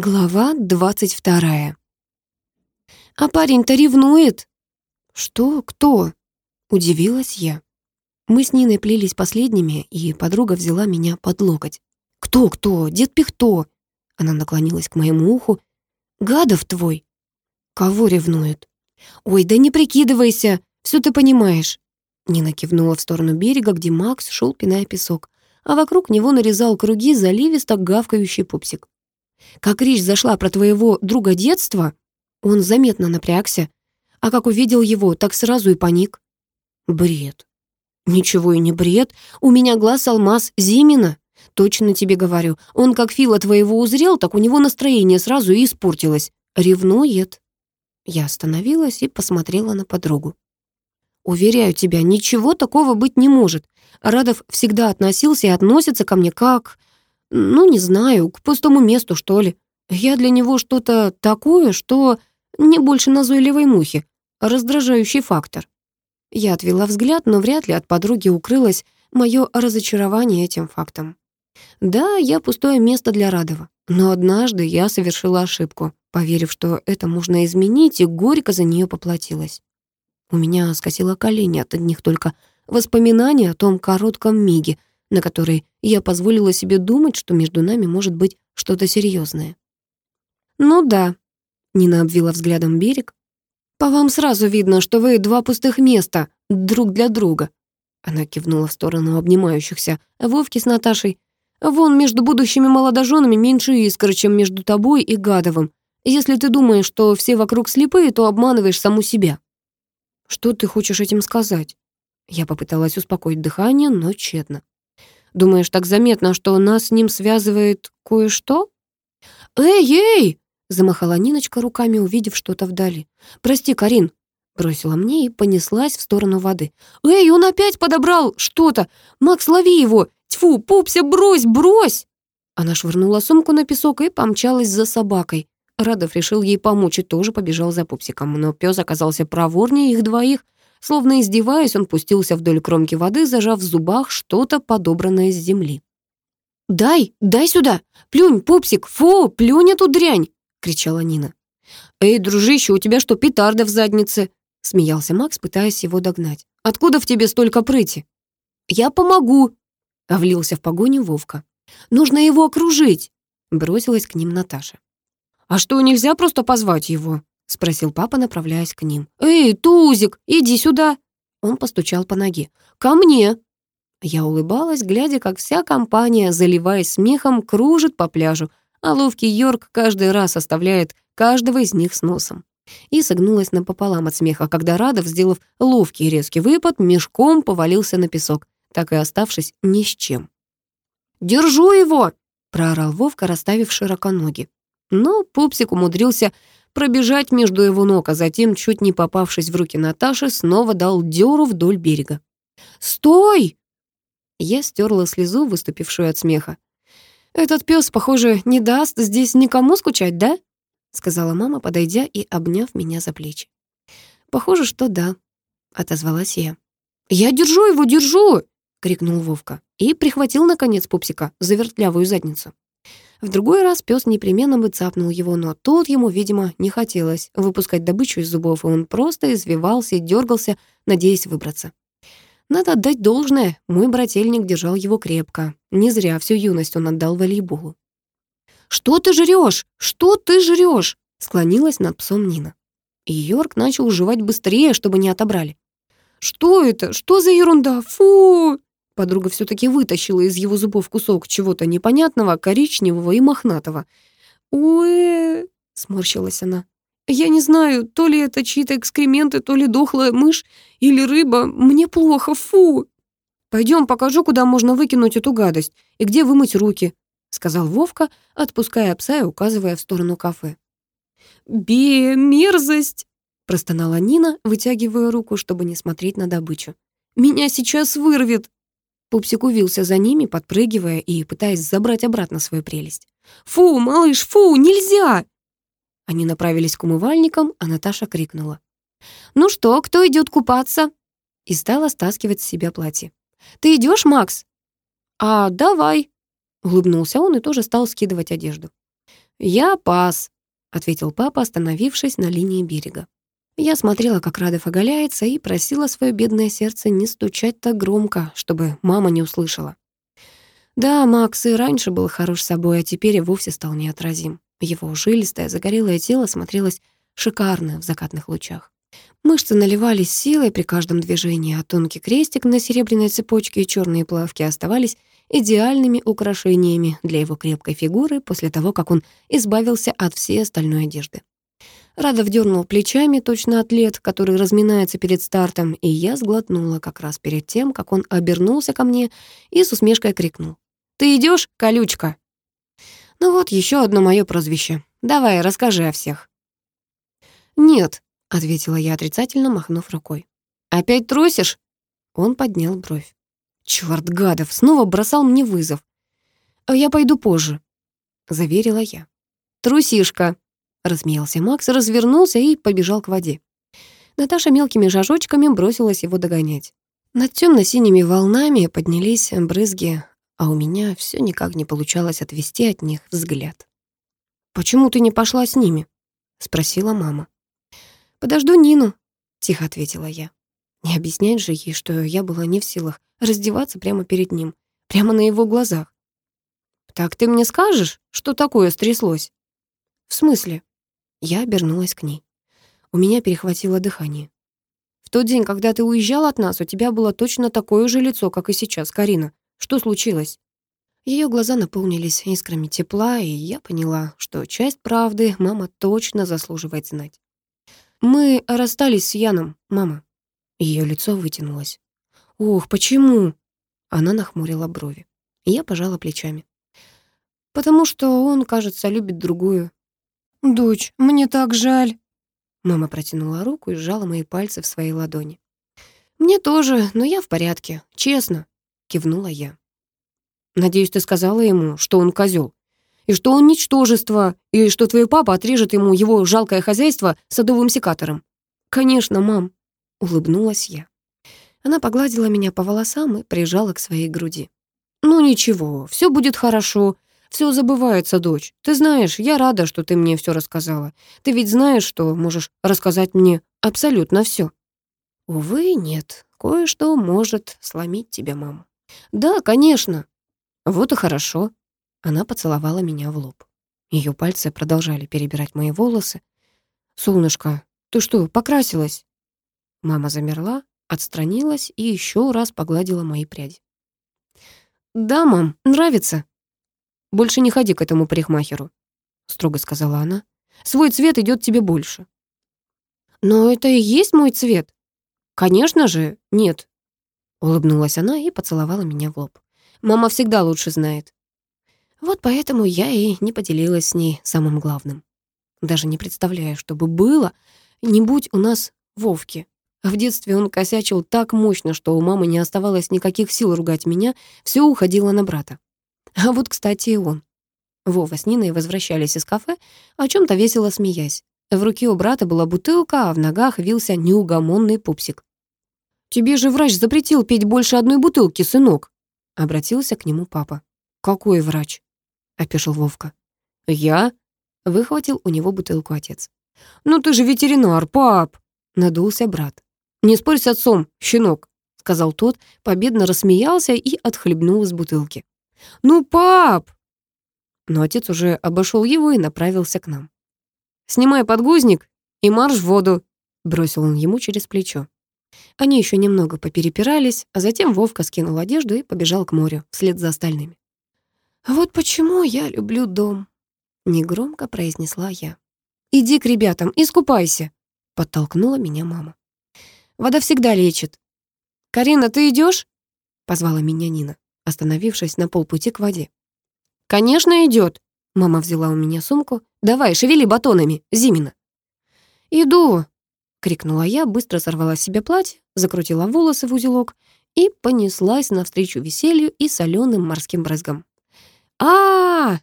Глава двадцать вторая. «А парень-то ревнует!» «Что? Кто?» — удивилась я. Мы с Ниной плелись последними, и подруга взяла меня под локоть. «Кто, кто? Дед Пихто!» Она наклонилась к моему уху. «Гадов твой!» «Кого ревнует?» «Ой, да не прикидывайся, все ты понимаешь!» Нина кивнула в сторону берега, где Макс шел, пиная песок, а вокруг него нарезал круги заливисто гавкающий пупсик. Как речь зашла про твоего друга детства, он заметно напрягся, а как увидел его, так сразу и паник. Бред. Ничего и не бред. У меня глаз алмаз Зимина. Точно тебе говорю. Он как Фила твоего узрел, так у него настроение сразу и испортилось. Ревнует. Я остановилась и посмотрела на подругу. Уверяю тебя, ничего такого быть не может. Радов всегда относился и относится ко мне как ну, не знаю, к пустому месту, что ли. Я для него что-то такое, что не больше назойливой мухи, а раздражающий фактор. Я отвела взгляд, но вряд ли от подруги укрылось мое разочарование этим фактом. Да, я пустое место для Радова, но однажды я совершила ошибку, поверив, что это можно изменить, и горько за нее поплатилась. У меня скосило колени от одних только воспоминаний о том коротком миге, на которой я позволила себе думать, что между нами может быть что-то серьезное. «Ну да», — Нина обвела взглядом берег. «По вам сразу видно, что вы два пустых места друг для друга». Она кивнула в сторону обнимающихся Вовки с Наташей. «Вон между будущими молодоженами меньше искр, чем между тобой и Гадовым. Если ты думаешь, что все вокруг слепые, то обманываешь саму себя». «Что ты хочешь этим сказать?» Я попыталась успокоить дыхание, но тщетно. Думаешь, так заметно, что нас с ним связывает кое-что? Эй, эй! Замахала Ниночка руками, увидев что-то вдали. «Прости, Карин!» Бросила мне и понеслась в сторону воды. «Эй, он опять подобрал что-то! Макс, лови его! Тьфу, пупся, брось, брось!» Она швырнула сумку на песок и помчалась за собакой. Радов решил ей помочь и тоже побежал за пупсиком, но пес оказался проворнее их двоих — Словно издеваясь, он пустился вдоль кромки воды, зажав в зубах что-то подобранное с земли. «Дай, дай сюда! Плюнь, пупсик! Фу, плюнь эту дрянь!» — кричала Нина. «Эй, дружище, у тебя что, петарда в заднице?» — смеялся Макс, пытаясь его догнать. «Откуда в тебе столько прыти?» «Я помогу!» — влился в погоню Вовка. «Нужно его окружить!» — бросилась к ним Наташа. «А что, нельзя просто позвать его?» — спросил папа, направляясь к ним. «Эй, Тузик, иди сюда!» Он постучал по ноге. «Ко мне!» Я улыбалась, глядя, как вся компания, заливаясь смехом, кружит по пляжу, а ловкий Йорк каждый раз оставляет каждого из них с носом. И согнулась напополам от смеха, когда Радов, сделав ловкий резкий выпад, мешком повалился на песок, так и оставшись ни с чем. «Держу его!» — проорал Вовка, расставив широко ноги. Но пупсик умудрился пробежать между его ног, а затем, чуть не попавшись в руки Наташи, снова дал дёру вдоль берега. «Стой!» Я стерла слезу, выступившую от смеха. «Этот пес, похоже, не даст здесь никому скучать, да?» сказала мама, подойдя и обняв меня за плечи. «Похоже, что да», — отозвалась я. «Я держу его, держу!» — крикнул Вовка и прихватил, наконец, пупсика за вертлявую задницу. В другой раз пес непременно бы цапнул его, но тут ему, видимо, не хотелось выпускать добычу из зубов, и он просто извивался и дергался, надеясь выбраться. Надо отдать должное, мой брательник держал его крепко. Не зря всю юность он отдал волейболу. «Что ты жрёшь? Что ты жрёшь?» склонилась над псом Нина. И Йорк начал жевать быстрее, чтобы не отобрали. «Что это? Что за ерунда? Фу!» Подруга все-таки вытащила из его зубов кусок чего-то непонятного, коричневого и мохнатого. «Уэ!» — сморщилась она. «Я не знаю, то ли это чьи-то экскременты, то ли дохлая мышь или рыба. Мне плохо, фу!» «Пойдем, покажу, куда можно выкинуть эту гадость и где вымыть руки», — сказал Вовка, отпуская пса и указывая в сторону кафе. «Бе, мерзость!» — простонала Нина, вытягивая руку, чтобы не смотреть на добычу. «Меня сейчас вырвет!» Пупсик увился за ними, подпрыгивая и пытаясь забрать обратно свою прелесть. «Фу, малыш, фу, нельзя!» Они направились к умывальникам, а Наташа крикнула. «Ну что, кто идет купаться?» И стала стаскивать с себя платье. «Ты идешь, Макс?» «А, давай!» Улыбнулся он и тоже стал скидывать одежду. «Я пас», — ответил папа, остановившись на линии берега. Я смотрела, как Радов оголяется, и просила свое бедное сердце не стучать так громко, чтобы мама не услышала. Да, Макс и раньше был хорош собой, а теперь и вовсе стал неотразим. Его жилистое, загорелое тело смотрелось шикарно в закатных лучах. Мышцы наливались силой при каждом движении, а тонкий крестик на серебряной цепочке и черные плавки оставались идеальными украшениями для его крепкой фигуры после того, как он избавился от всей остальной одежды. Радов дернул плечами, точно атлет, который разминается перед стартом, и я сглотнула как раз перед тем, как он обернулся ко мне и с усмешкой крикнул. «Ты идешь, колючка?» Ну вот еще одно мое прозвище. Давай, расскажи о всех. «Нет», — ответила я отрицательно, махнув рукой. «Опять трусишь?» Он поднял бровь. Чёрт, гадов, снова бросал мне вызов. «А «Я пойду позже», — заверила я. «Трусишка», — размеялся Макс, развернулся и побежал к воде. Наташа мелкими жажочками бросилась его догонять. Над темно-синими волнами поднялись брызги, а у меня все никак не получалось отвести от них взгляд. «Почему ты не пошла с ними?» — спросила мама. «Подожду Нину», — тихо ответила я. Не объяснять же ей, что я была не в силах раздеваться прямо перед ним, прямо на его глазах. «Так ты мне скажешь, что такое стряслось?» «В смысле?» Я обернулась к ней. У меня перехватило дыхание. «В тот день, когда ты уезжал от нас, у тебя было точно такое же лицо, как и сейчас, Карина. Что случилось?» Ее глаза наполнились искрами тепла, и я поняла, что часть правды мама точно заслуживает знать. «Мы расстались с Яном, мама». Ее лицо вытянулось. «Ох, почему?» Она нахмурила брови. Я пожала плечами. «Потому что он, кажется, любит другую». «Дочь, мне так жаль». Мама протянула руку и сжала мои пальцы в своей ладони. «Мне тоже, но я в порядке, честно», — кивнула я. «Надеюсь, ты сказала ему, что он козел, и что он ничтожество, и что твой папа отрежет ему его жалкое хозяйство садовым секатором». «Конечно, мам», — улыбнулась я. Она погладила меня по волосам и прижала к своей груди. «Ну ничего, все будет хорошо. Все забывается, дочь. Ты знаешь, я рада, что ты мне все рассказала. Ты ведь знаешь, что можешь рассказать мне абсолютно все. Увы, нет. Кое-что может сломить тебя, мама. Да, конечно. Вот и хорошо. Она поцеловала меня в лоб. Ее пальцы продолжали перебирать мои волосы. «Солнышко, ты что, покрасилась?» Мама замерла, отстранилась и еще раз погладила мои пряди. «Да, мам, нравится». «Больше не ходи к этому парикмахеру», — строго сказала она. «Свой цвет идет тебе больше». «Но это и есть мой цвет». «Конечно же, нет», — улыбнулась она и поцеловала меня в лоб. «Мама всегда лучше знает». Вот поэтому я и не поделилась с ней самым главным. Даже не представляю, что бы было, не будь у нас Вовки. В детстве он косячил так мощно, что у мамы не оставалось никаких сил ругать меня, все уходило на брата. А вот, кстати, и он. Вова с Ниной возвращались из кафе, о чем то весело смеясь. В руке у брата была бутылка, а в ногах вился неугомонный пупсик. «Тебе же врач запретил пить больше одной бутылки, сынок», — обратился к нему папа. «Какой врач?» — опешил Вовка. «Я?» — выхватил у него бутылку отец. «Ну ты же ветеринар, пап!» — надулся брат. «Не спорь с отцом, щенок», — сказал тот, победно рассмеялся и отхлебнул из бутылки. «Ну, пап!» Но отец уже обошел его и направился к нам. «Снимай подгузник и марш в воду», — бросил он ему через плечо. Они еще немного поперепирались, а затем Вовка скинул одежду и побежал к морю вслед за остальными. «Вот почему я люблю дом», — негромко произнесла я. «Иди к ребятам, искупайся», — подтолкнула меня мама. Вода всегда лечит. «Карина, ты идешь? позвала меня Нина, остановившись на полпути к воде. «Конечно, идет. Мама взяла у меня сумку. «Давай, шевели батонами, Зимина». «Иду!» — крикнула я, быстро сорвала с себя платье, закрутила волосы в узелок и понеслась навстречу веселью и соленым морским брызгам. а, -а, -а